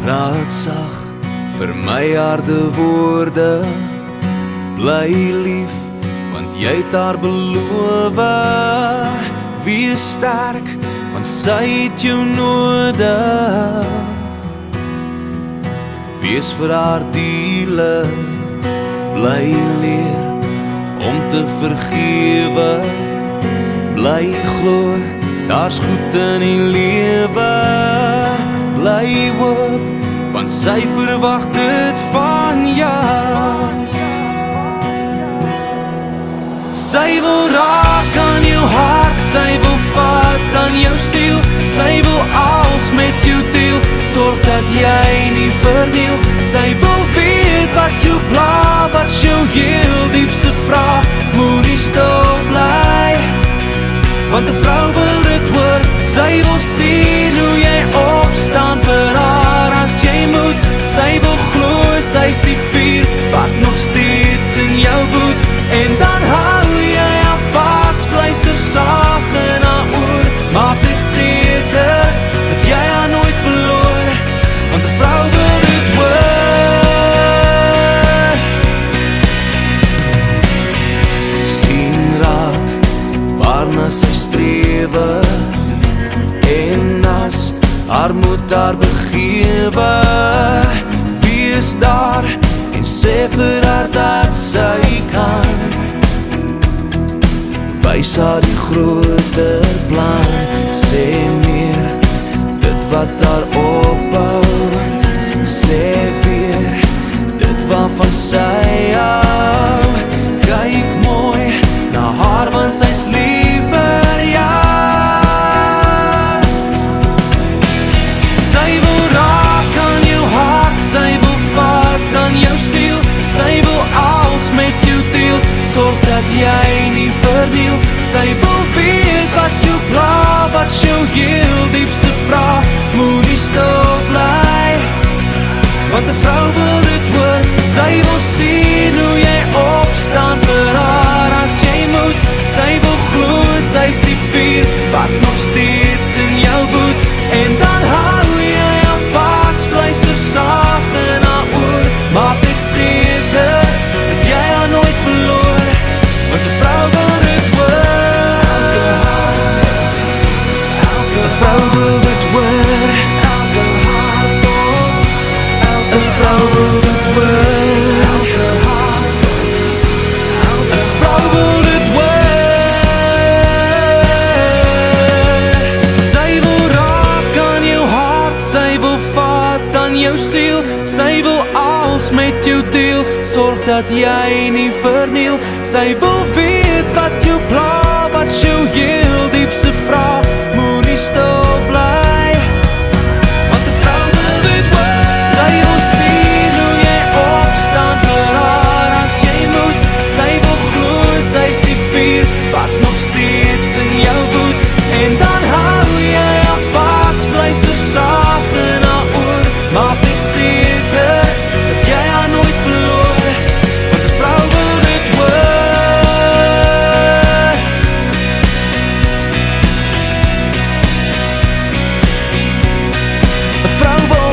Praat sag vir my harde woorde. Bly lief want jy het haar beloof. Wees sterk want sy het jou nodig. Wees vir haar diele. Bly leer om te vergewe. Bly glo daar's goed in die lewe. Bly hoop want sy verwag dit van jou. Sy wil raak aan jou hart, sy wil vat aan jou siel, sy wil alles met jou deel, sorg dat jy nie verniel. Sy wil weet wat jou pla, wat jou heel diepste vraag, moenie haar moet haar begewe wees daar en sê vir haar dat sy kan. Wys haar die groter plan sê meer dit wat haar opbou sê weer dit waarvan sy dat jy nie verniel. Sy wil weet wat jou pla, wat jou heel diepste jou siel, sy wil alles met jou deel, sorg dat jy nie verniel. Sy wil weet wat jou pla, wat jou heel diepste vraag, moenie stil Vrouw